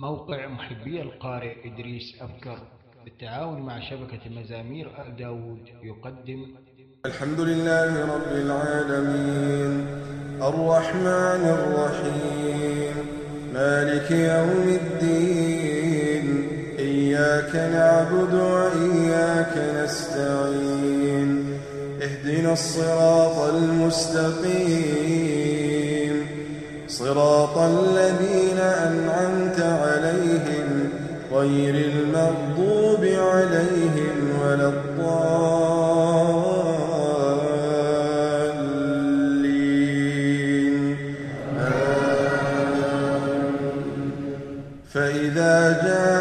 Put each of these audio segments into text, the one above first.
موقع محبي القارئ إدريس أبكر بالتعاون مع شبكة مزامير آل داود يقدم. الحمد لله رب العالمين. الرحمن الرحيم. مالك يوم الدين. إياك نعبد وإياك نستعين. اهدنا الصراط المستقيم. صراط الذين غير المغضوب عليهم ولا الضالين. فإذا جاءت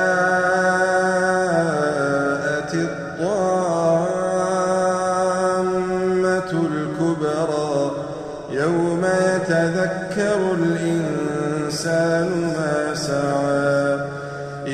الطامة الكبرى يوم يتذكر الإنسان ما سعى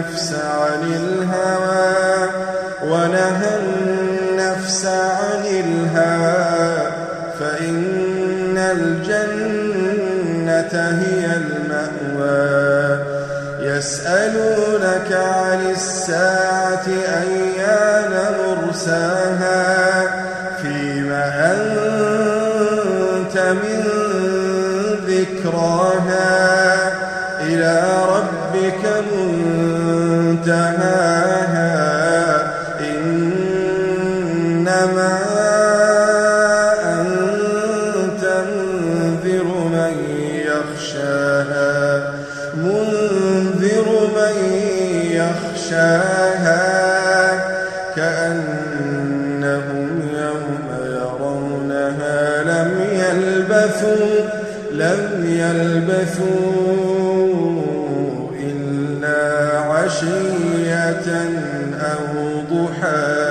النفس عن الهوى ونهى النفس عن الهوى فإن الجنة هي المأوى. يسألونك عن الساعة أيان مرساها؟ فيما أنت من ذكراها؟ إلى ربك منتهاها إنما أنت منذر من يخشاها منذر من يخشاها كأنهم يوم يرونها لم يلبثوا لم يلبثوا إلا عشية أو ضحاها